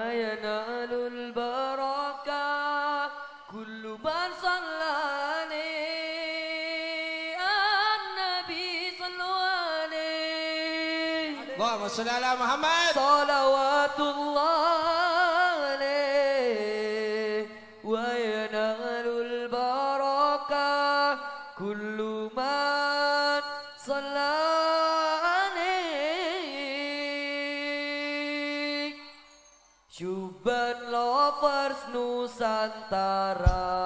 وينال البركة كل من صلى عليه. النبي صلوا عليه. اللهم صل على محمد. صلوات الله عليه. وينال البركة كل من Tara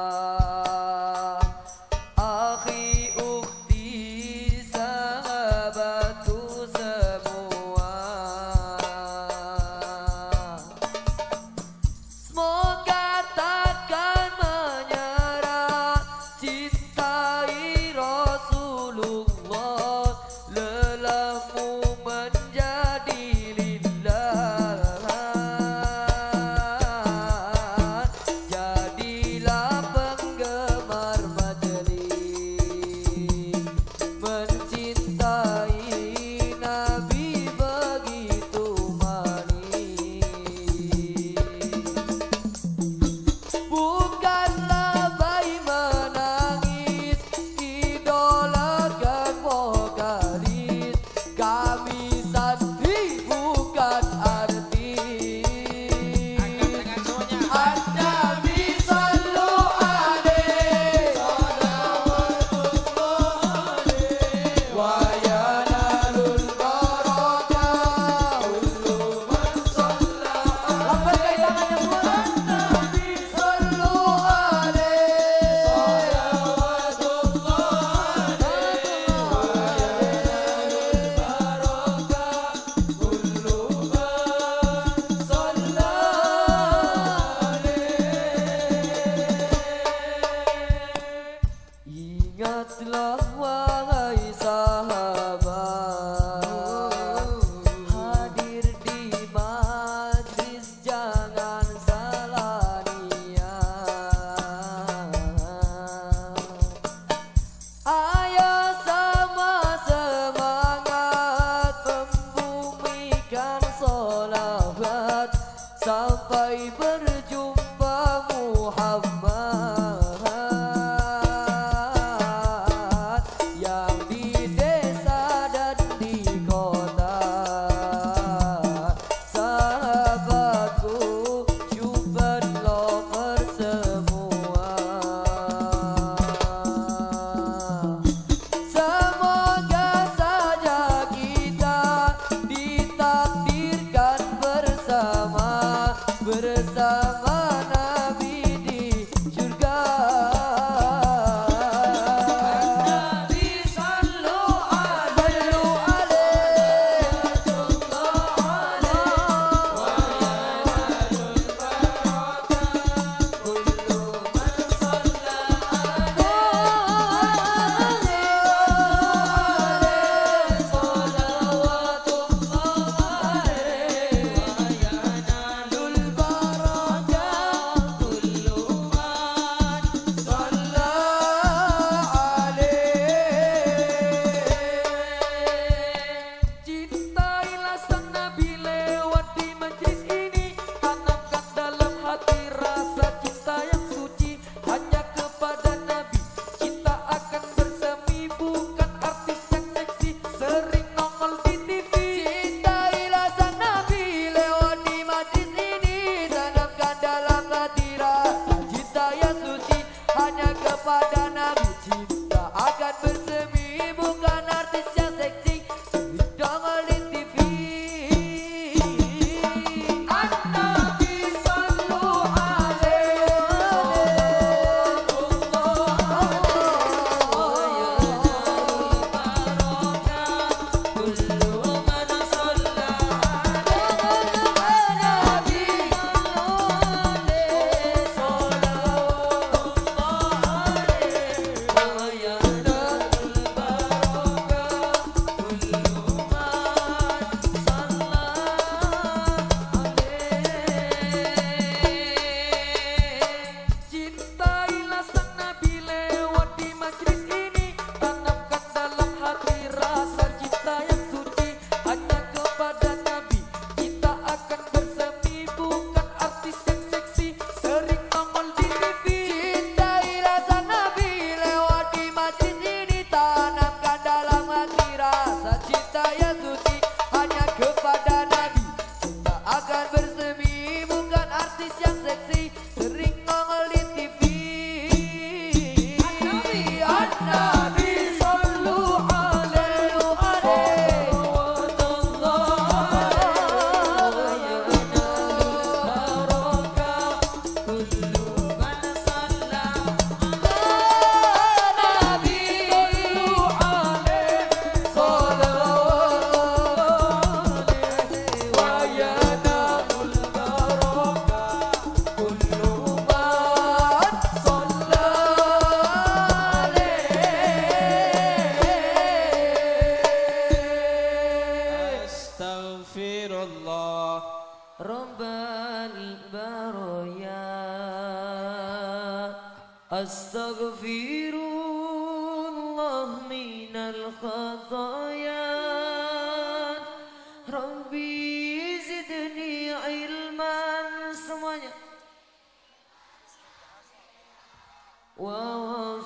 Bisa akan bersemi Hasta.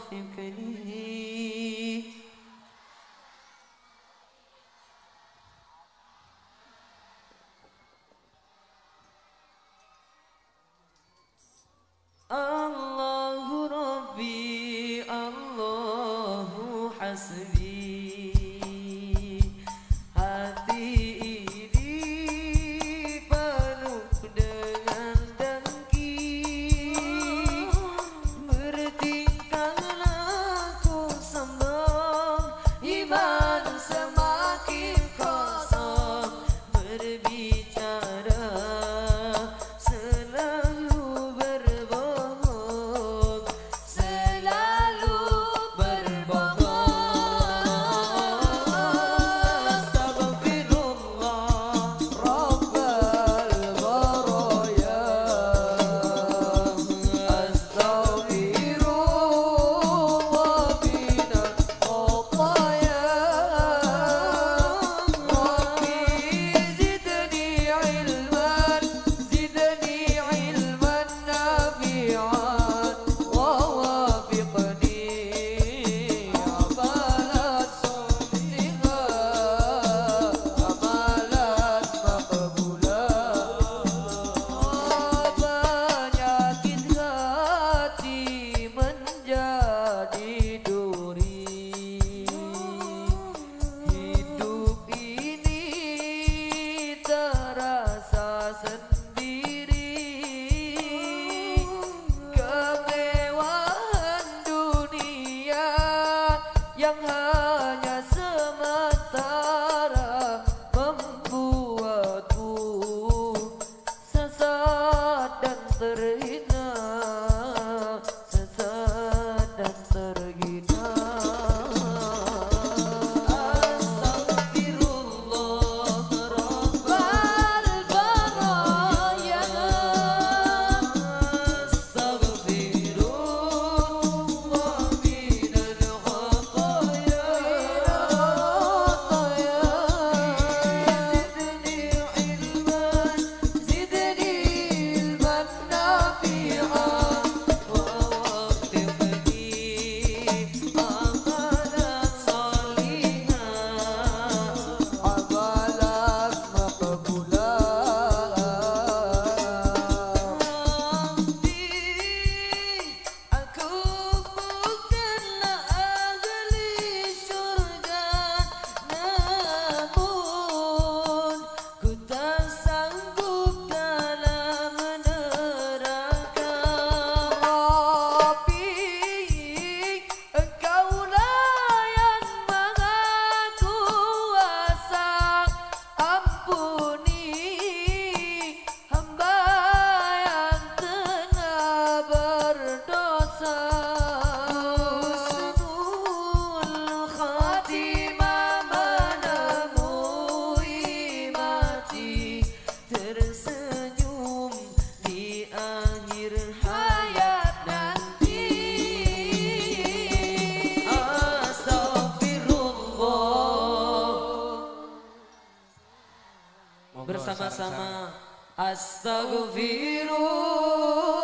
ووفقني Bersama-sama. Astaghfirullah